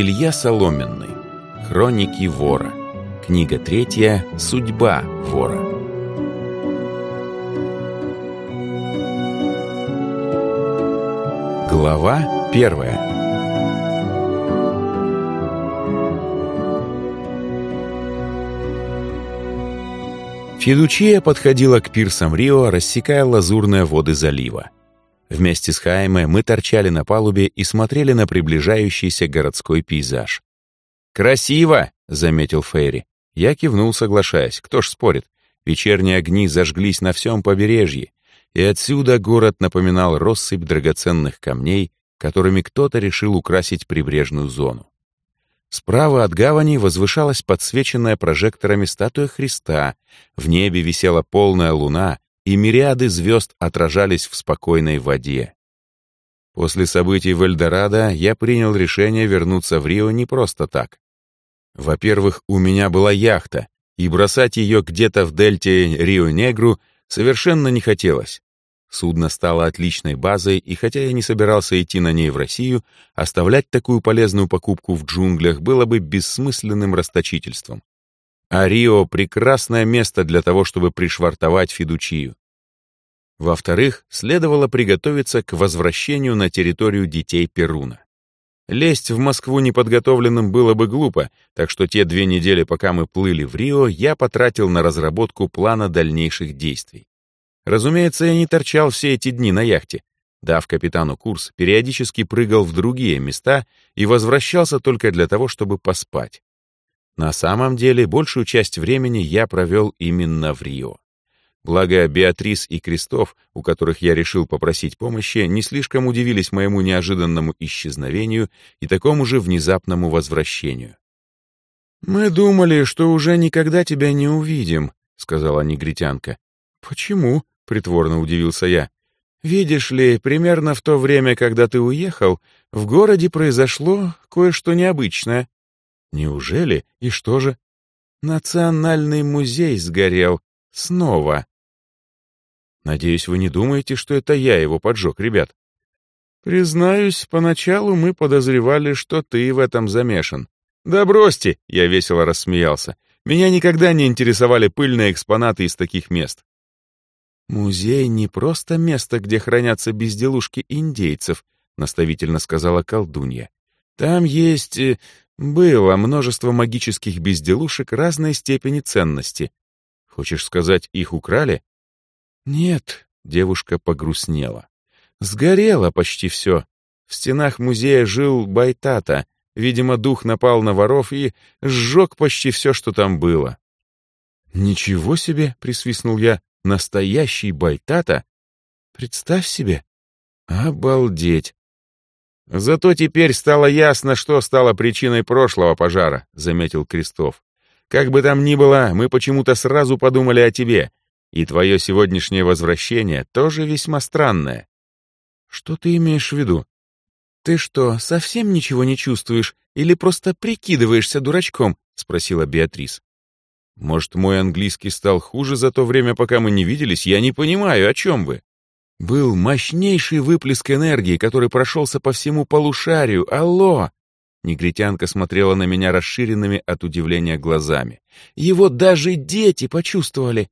Илья Соломенный. Хроники вора. Книга третья. Судьба вора. Глава первая. Федучия подходила к пирсам Рио, рассекая лазурные воды залива. Вместе с Хайме мы торчали на палубе и смотрели на приближающийся городской пейзаж. «Красиво!» — заметил Фейри. Я кивнул, соглашаясь. Кто ж спорит? Вечерние огни зажглись на всем побережье, и отсюда город напоминал россыпь драгоценных камней, которыми кто-то решил украсить прибрежную зону. Справа от гавани возвышалась подсвеченная прожекторами статуя Христа, в небе висела полная луна, и мириады звезд отражались в спокойной воде. После событий в Эльдорадо я принял решение вернуться в Рио не просто так. Во-первых, у меня была яхта, и бросать ее где-то в дельте Рио-Негру совершенно не хотелось. Судно стало отличной базой, и хотя я не собирался идти на ней в Россию, оставлять такую полезную покупку в джунглях было бы бессмысленным расточительством. А Рио — прекрасное место для того, чтобы пришвартовать Федучию. Во-вторых, следовало приготовиться к возвращению на территорию детей Перуна. Лезть в Москву неподготовленным было бы глупо, так что те две недели, пока мы плыли в Рио, я потратил на разработку плана дальнейших действий. Разумеется, я не торчал все эти дни на яхте. Дав капитану курс, периодически прыгал в другие места и возвращался только для того, чтобы поспать. На самом деле, большую часть времени я провел именно в Рио. Благо, Беатрис и Крестов, у которых я решил попросить помощи, не слишком удивились моему неожиданному исчезновению и такому же внезапному возвращению. «Мы думали, что уже никогда тебя не увидим», — сказала негритянка. «Почему?» — притворно удивился я. «Видишь ли, примерно в то время, когда ты уехал, в городе произошло кое-что необычное. Неужели? И что же? Национальный музей сгорел. Снова. Надеюсь, вы не думаете, что это я его поджег, ребят. Признаюсь, поначалу мы подозревали, что ты в этом замешан. Да бросьте, я весело рассмеялся. Меня никогда не интересовали пыльные экспонаты из таких мест. Музей не просто место, где хранятся безделушки индейцев, наставительно сказала колдунья. Там есть э, было множество магических безделушек разной степени ценности. Хочешь сказать, их украли? Нет, девушка погрустнела. Сгорело почти все. В стенах музея жил Байтата. Видимо, дух напал на воров и сжег почти все, что там было. «Ничего себе!» — присвистнул я. «Настоящий Байтата? Представь себе!» «Обалдеть! «Зато теперь стало ясно, что стало причиной прошлого пожара», — заметил Крестов. «Как бы там ни было, мы почему-то сразу подумали о тебе, и твое сегодняшнее возвращение тоже весьма странное». «Что ты имеешь в виду? Ты что, совсем ничего не чувствуешь или просто прикидываешься дурачком?» — спросила Беатрис. «Может, мой английский стал хуже за то время, пока мы не виделись? Я не понимаю, о чем вы?» Был мощнейший выплеск энергии, который прошелся по всему полушарию. Алло! Негритянка смотрела на меня расширенными от удивления глазами. Его даже дети почувствовали.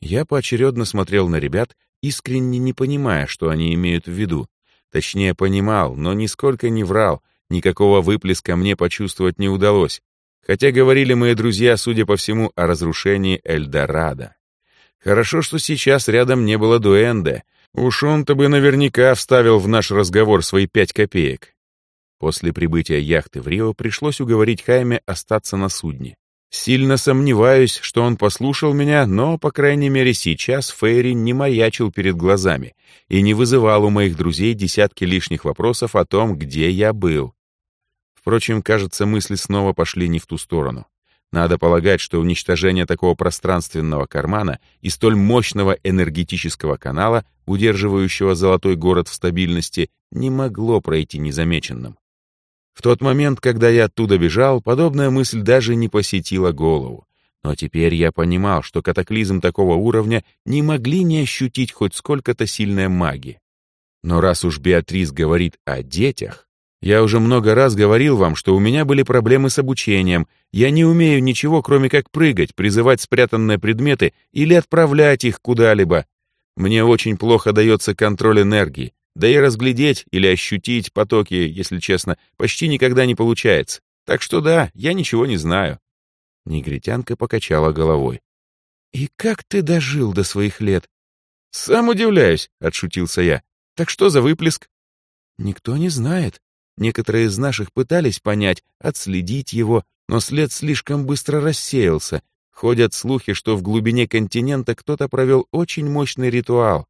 Я поочередно смотрел на ребят, искренне не понимая, что они имеют в виду. Точнее, понимал, но нисколько не врал. Никакого выплеска мне почувствовать не удалось. Хотя говорили мои друзья, судя по всему, о разрушении Эльдорадо. Хорошо, что сейчас рядом не было Дуэнде, Уж он-то бы наверняка вставил в наш разговор свои пять копеек. После прибытия яхты в Рио пришлось уговорить Хайме остаться на судне. Сильно сомневаюсь, что он послушал меня, но, по крайней мере, сейчас Фейри не маячил перед глазами и не вызывал у моих друзей десятки лишних вопросов о том, где я был. Впрочем, кажется, мысли снова пошли не в ту сторону. Надо полагать, что уничтожение такого пространственного кармана и столь мощного энергетического канала, удерживающего золотой город в стабильности, не могло пройти незамеченным. В тот момент, когда я оттуда бежал, подобная мысль даже не посетила голову. Но теперь я понимал, что катаклизм такого уровня не могли не ощутить хоть сколько-то сильная маги. Но раз уж Беатрис говорит о детях, Я уже много раз говорил вам, что у меня были проблемы с обучением. Я не умею ничего, кроме как прыгать, призывать спрятанные предметы или отправлять их куда-либо. Мне очень плохо дается контроль энергии. Да и разглядеть или ощутить потоки, если честно, почти никогда не получается. Так что да, я ничего не знаю. Негритянка покачала головой. «И как ты дожил до своих лет?» «Сам удивляюсь», — отшутился я. «Так что за выплеск?» «Никто не знает. Некоторые из наших пытались понять, отследить его, но след слишком быстро рассеялся. Ходят слухи, что в глубине континента кто-то провел очень мощный ритуал,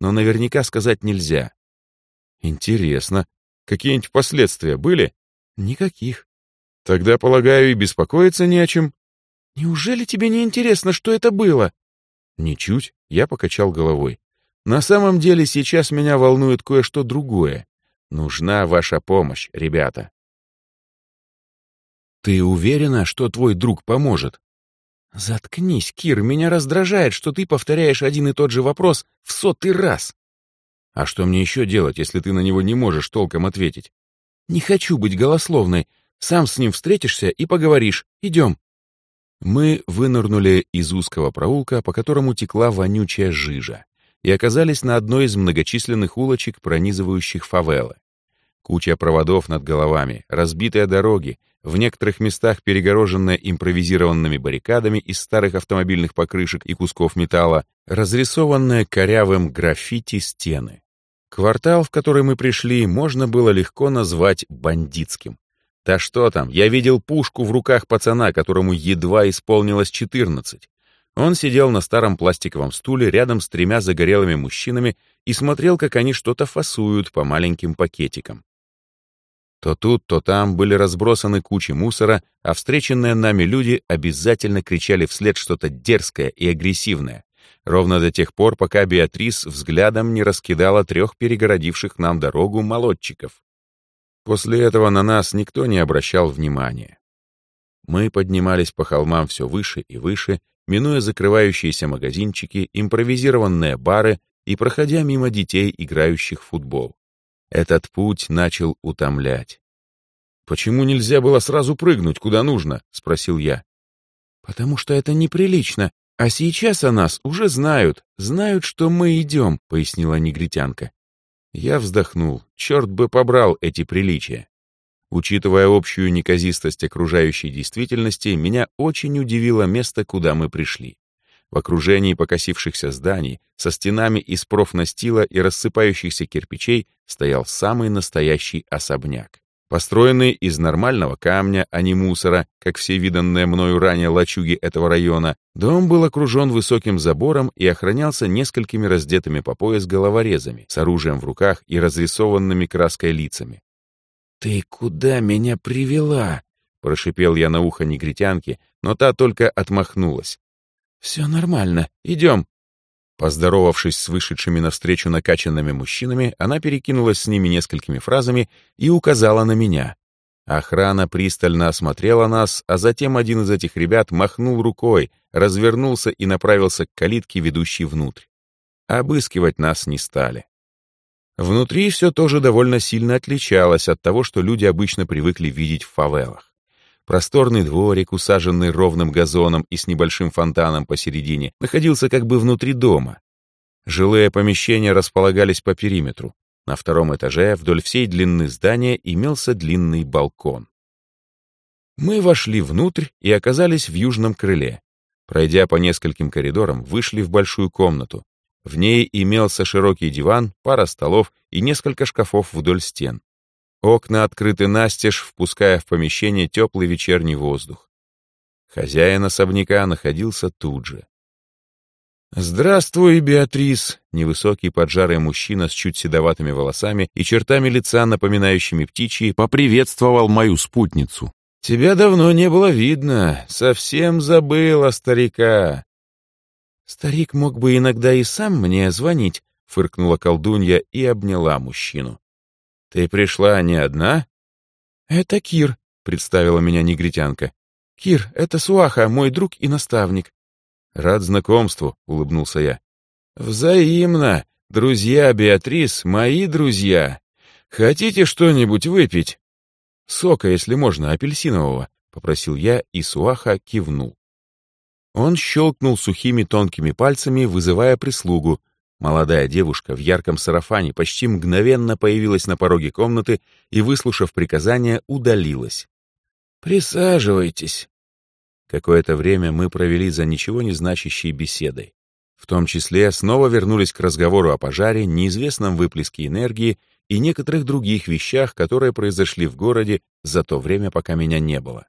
но наверняка сказать нельзя. Интересно, какие-нибудь последствия были? Никаких. Тогда, полагаю, и беспокоиться не о чем. Неужели тебе не интересно, что это было? Ничуть, я покачал головой. На самом деле сейчас меня волнует кое-что другое. Нужна ваша помощь, ребята. Ты уверена, что твой друг поможет? Заткнись, Кир, меня раздражает, что ты повторяешь один и тот же вопрос в сотый раз. А что мне еще делать, если ты на него не можешь толком ответить? Не хочу быть голословной. Сам с ним встретишься и поговоришь. Идем. Мы вынырнули из узкого проулка, по которому текла вонючая жижа и оказались на одной из многочисленных улочек, пронизывающих фавелы. Куча проводов над головами, разбитые дороги, в некоторых местах перегороженные импровизированными баррикадами из старых автомобильных покрышек и кусков металла, разрисованные корявым граффити стены. Квартал, в который мы пришли, можно было легко назвать бандитским. Да что там, я видел пушку в руках пацана, которому едва исполнилось 14. Он сидел на старом пластиковом стуле рядом с тремя загорелыми мужчинами и смотрел, как они что-то фасуют по маленьким пакетикам. То тут, то там были разбросаны кучи мусора, а встреченные нами люди обязательно кричали вслед что-то дерзкое и агрессивное, ровно до тех пор, пока Беатрис взглядом не раскидала трех перегородивших нам дорогу молодчиков. После этого на нас никто не обращал внимания. Мы поднимались по холмам все выше и выше, минуя закрывающиеся магазинчики, импровизированные бары и проходя мимо детей, играющих в футбол. Этот путь начал утомлять. «Почему нельзя было сразу прыгнуть, куда нужно?» — спросил я. «Потому что это неприлично, а сейчас о нас уже знают, знают, что мы идем», — пояснила негритянка. Я вздохнул, черт бы побрал эти приличия. Учитывая общую неказистость окружающей действительности, меня очень удивило место, куда мы пришли. В окружении покосившихся зданий, со стенами из профнастила и рассыпающихся кирпичей стоял самый настоящий особняк. Построенный из нормального камня, а не мусора, как все виданные мною ранее лачуги этого района, дом был окружен высоким забором и охранялся несколькими раздетыми по пояс головорезами с оружием в руках и разрисованными краской лицами. «Ты куда меня привела?» — прошипел я на ухо негритянке, но та только отмахнулась. «Все нормально, идем». Поздоровавшись с вышедшими навстречу накачанными мужчинами, она перекинулась с ними несколькими фразами и указала на меня. Охрана пристально осмотрела нас, а затем один из этих ребят махнул рукой, развернулся и направился к калитке, ведущей внутрь. Обыскивать нас не стали. Внутри все тоже довольно сильно отличалось от того, что люди обычно привыкли видеть в фавелах. Просторный дворик, усаженный ровным газоном и с небольшим фонтаном посередине, находился как бы внутри дома. Жилые помещения располагались по периметру. На втором этаже вдоль всей длины здания имелся длинный балкон. Мы вошли внутрь и оказались в южном крыле. Пройдя по нескольким коридорам, вышли в большую комнату, в ней имелся широкий диван, пара столов и несколько шкафов вдоль стен. Окна открыты настежь, впуская в помещение теплый вечерний воздух. Хозяин особняка находился тут же. «Здравствуй, Беатрис!» — невысокий поджарый мужчина с чуть седоватыми волосами и чертами лица, напоминающими птичьи, поприветствовал мою спутницу. «Тебя давно не было видно, совсем забыла старика. «Старик мог бы иногда и сам мне звонить», — фыркнула колдунья и обняла мужчину. «Ты пришла не одна?» «Это Кир», — представила меня негритянка. «Кир, это Суаха, мой друг и наставник». «Рад знакомству», — улыбнулся я. «Взаимно. Друзья Беатрис — мои друзья. «Хотите что-нибудь выпить?» «Сока, если можно, апельсинового», — попросил я, и Суаха кивнул. Он щелкнул сухими тонкими пальцами, вызывая прислугу. Молодая девушка в ярком сарафане почти мгновенно появилась на пороге комнаты и, выслушав приказание, удалилась. «Присаживайтесь». Какое-то время мы провели за ничего не значащей беседой. В том числе снова вернулись к разговору о пожаре, неизвестном выплеске энергии и некоторых других вещах, которые произошли в городе за то время, пока меня не было.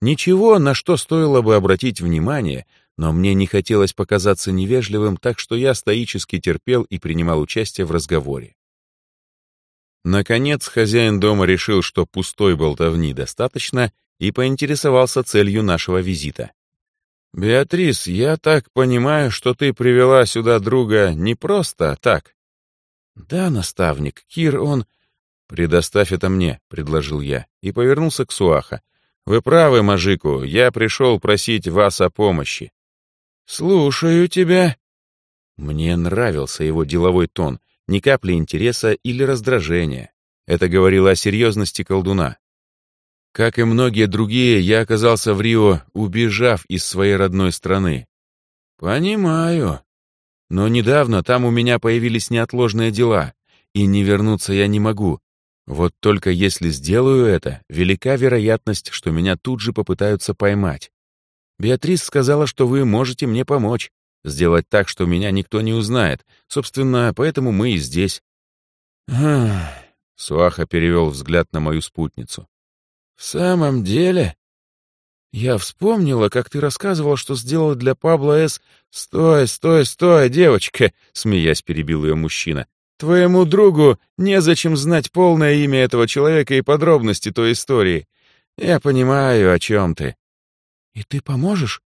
Ничего, на что стоило бы обратить внимание, но мне не хотелось показаться невежливым, так что я стоически терпел и принимал участие в разговоре. Наконец, хозяин дома решил, что пустой болтовни достаточно, и поинтересовался целью нашего визита. «Беатрис, я так понимаю, что ты привела сюда друга не просто так?» «Да, наставник, Кир, он...» «Предоставь это мне», — предложил я, и повернулся к Суаха. «Вы правы, Мажику, я пришел просить вас о помощи». «Слушаю тебя». Мне нравился его деловой тон, ни капли интереса или раздражения. Это говорило о серьезности колдуна. Как и многие другие, я оказался в Рио, убежав из своей родной страны. Понимаю. Но недавно там у меня появились неотложные дела, и не вернуться я не могу. Вот только если сделаю это, велика вероятность, что меня тут же попытаются поймать. Беатрис сказала, что вы можете мне помочь. Сделать так, что меня никто не узнает. Собственно, поэтому мы и здесь. Суаха перевел взгляд на мою спутницу. «В самом деле?» «Я вспомнила, как ты рассказывал, что сделала для Пабло С...» «Стой, стой, стой, девочка!» — смеясь перебил ее мужчина. «Твоему другу незачем знать полное имя этого человека и подробности той истории. Я понимаю, о чем ты». «И ты поможешь?»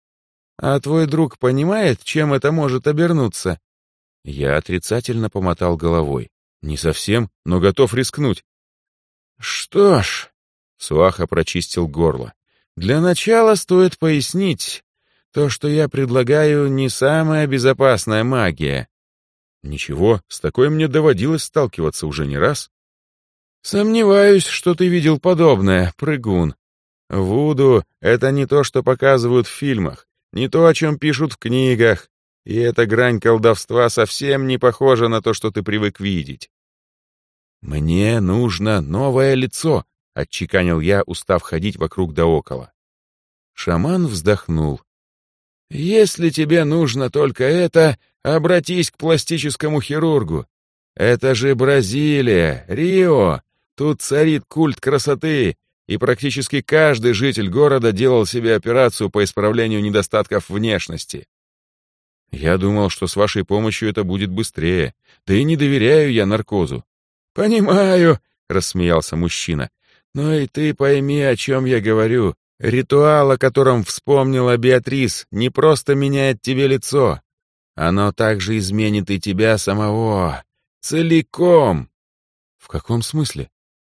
А твой друг понимает, чем это может обернуться?» Я отрицательно помотал головой. «Не совсем, но готов рискнуть». «Что ж...» — Суаха прочистил горло. «Для начала стоит пояснить. То, что я предлагаю, не самая безопасная магия». «Ничего, с такой мне доводилось сталкиваться уже не раз». «Сомневаюсь, что ты видел подобное, прыгун. Вуду — это не то, что показывают в фильмах. Не то, о чем пишут в книгах. И эта грань колдовства совсем не похожа на то, что ты привык видеть. «Мне нужно новое лицо», — отчеканил я, устав ходить вокруг да около. Шаман вздохнул. «Если тебе нужно только это, обратись к пластическому хирургу. Это же Бразилия, Рио. Тут царит культ красоты, и практически каждый житель города делал себе операцию по исправлению недостатков внешности. Я думал, что с вашей помощью это будет быстрее, да и не доверяю я наркозу. Понимаю, рассмеялся мужчина. Но и ты пойми, о чем я говорю. Ритуал, о котором вспомнила Беатрис, не просто меняет тебе лицо. Оно также изменит и тебя самого. Целиком. В каком смысле?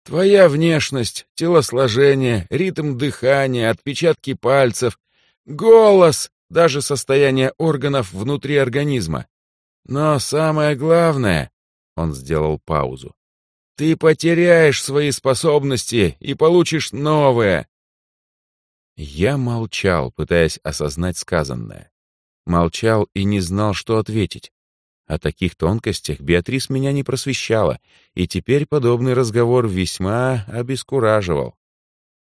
Твоя внешность, телосложение, ритм дыхания, отпечатки пальцев, голос, даже состояние органов внутри организма. Но самое главное, он сделал паузу, ты потеряешь свои способности и получишь новые. Я молчал, пытаясь осознать сказанное. Молчал и не знал, что ответить. О таких тонкостях Беатрис меня не просвещала, и теперь подобный разговор весьма обескураживал.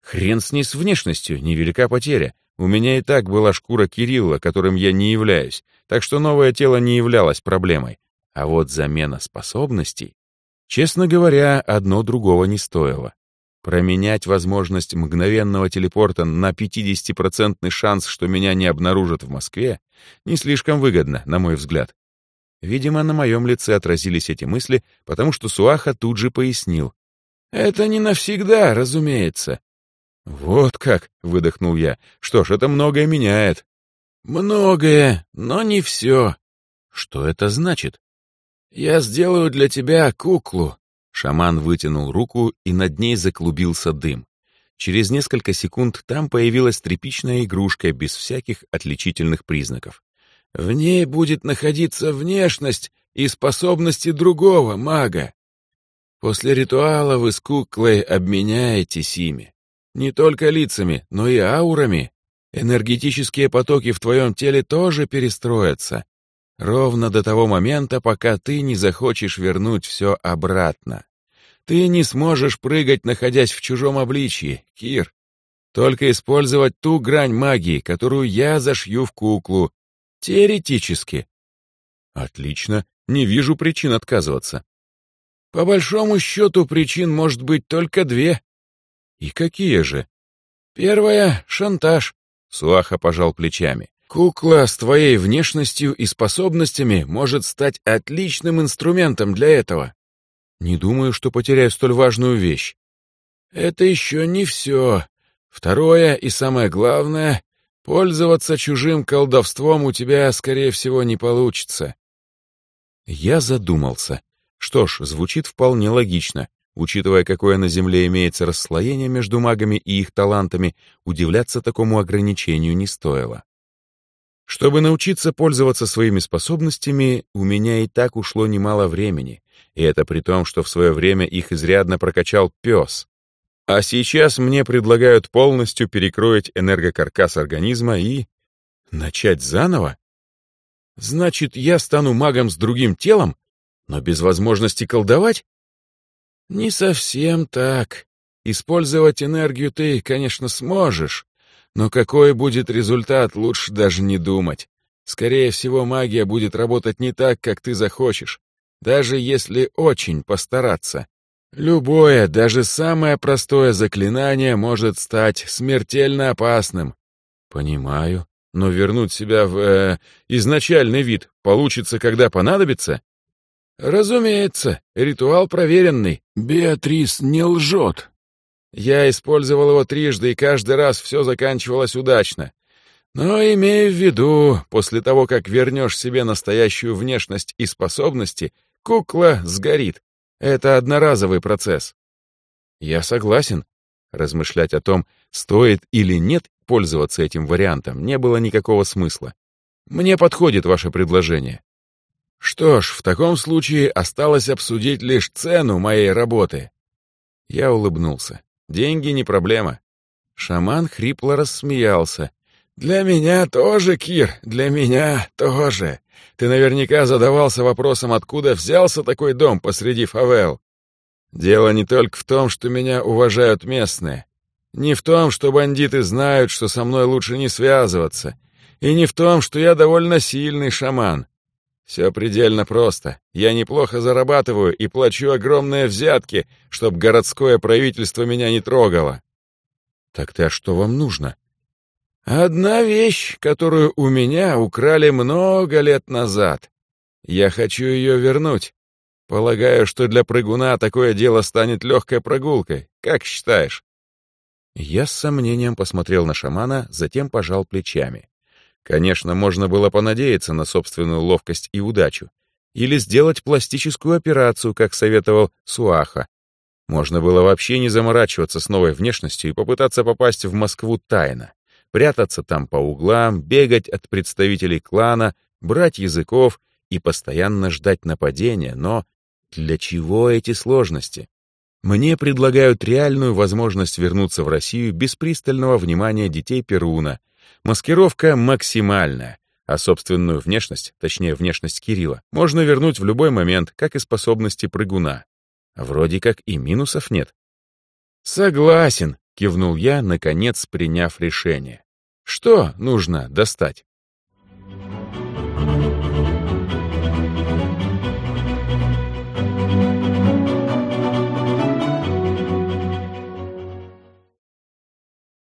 Хрен с ней с внешностью, невелика потеря. У меня и так была шкура Кирилла, которым я не являюсь, так что новое тело не являлось проблемой. А вот замена способностей, честно говоря, одно другого не стоило. Променять возможность мгновенного телепорта на 50% шанс, что меня не обнаружат в Москве, не слишком выгодно, на мой взгляд. Видимо, на моем лице отразились эти мысли, потому что Суаха тут же пояснил. «Это не навсегда, разумеется». «Вот как!» — выдохнул я. «Что ж, это многое меняет». «Многое, но не все». «Что это значит?» «Я сделаю для тебя куклу». Шаман вытянул руку, и над ней заклубился дым. Через несколько секунд там появилась тряпичная игрушка без всяких отличительных признаков. В ней будет находиться внешность и способности другого мага. После ритуала вы с куклой обменяетесь ими. Не только лицами, но и аурами. Энергетические потоки в твоем теле тоже перестроятся. Ровно до того момента, пока ты не захочешь вернуть все обратно. Ты не сможешь прыгать, находясь в чужом обличье, Кир. Только использовать ту грань магии, которую я зашью в куклу. Теоретически. Отлично, не вижу причин отказываться. По большому счету причин может быть только две. И какие же? Первая — шантаж. Суаха пожал плечами. Кукла с твоей внешностью и способностями может стать отличным инструментом для этого. Не думаю, что потеряю столь важную вещь. Это еще не все. Второе и самое главное — пользоваться чужим колдовством у тебя, скорее всего, не получится. Я задумался. Что ж, звучит вполне логично. Учитывая, какое на Земле имеется расслоение между магами и их талантами, удивляться такому ограничению не стоило. Чтобы научиться пользоваться своими способностями, у меня и так ушло немало времени, и это при том, что в свое время их изрядно прокачал пес. А сейчас мне предлагают полностью перекроить энергокаркас организма и... начать заново? Значит, я стану магом с другим телом, но без возможности колдовать? Не совсем так. Использовать энергию ты, конечно, сможешь, но какой будет результат, лучше даже не думать. Скорее всего, магия будет работать не так, как ты захочешь, даже если очень постараться. Любое, даже самое простое заклинание может стать смертельно опасным. Понимаю, но вернуть себя в э, изначальный вид получится, когда понадобится? Разумеется, ритуал проверенный. Беатрис не лжет. Я использовал его трижды, и каждый раз все заканчивалось удачно. Но имею в виду, после того, как вернешь себе настоящую внешность и способности, кукла сгорит. Это одноразовый процесс. Я согласен. Размышлять о том, стоит или нет пользоваться этим вариантом, не было никакого смысла. Мне подходит ваше предложение. Что ж, в таком случае осталось обсудить лишь цену моей работы. Я улыбнулся. Деньги не проблема. Шаман хрипло рассмеялся. «Для меня тоже, Кир, для меня тоже. Ты наверняка задавался вопросом, откуда взялся такой дом посреди фавел. Дело не только в том, что меня уважают местные. Не в том, что бандиты знают, что со мной лучше не связываться. И не в том, что я довольно сильный шаман. Все предельно просто. Я неплохо зарабатываю и плачу огромные взятки, чтоб городское правительство меня не трогало. Так-то что вам нужно? Одна вещь, которую у меня украли много лет назад. Я хочу ее вернуть. Полагаю, что для прыгуна такое дело станет легкой прогулкой. Как считаешь? Я с сомнением посмотрел на шамана, затем пожал плечами. Конечно, можно было понадеяться на собственную ловкость и удачу. Или сделать пластическую операцию, как советовал Суаха. Можно было вообще не заморачиваться с новой внешностью и попытаться попасть в Москву тайно. Прятаться там по углам, бегать от представителей клана, брать языков и постоянно ждать нападения, но для чего эти сложности? Мне предлагают реальную возможность вернуться в Россию без пристального внимания детей Перуна, Маскировка максимальная, а собственную внешность, точнее внешность Кирилла, можно вернуть в любой момент, как и способности прыгуна. Вроде как и минусов нет. «Согласен», — кивнул я, наконец приняв решение. «Что нужно достать?»